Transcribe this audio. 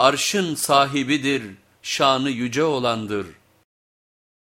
arşın sahibidir, şanı yüce olandır.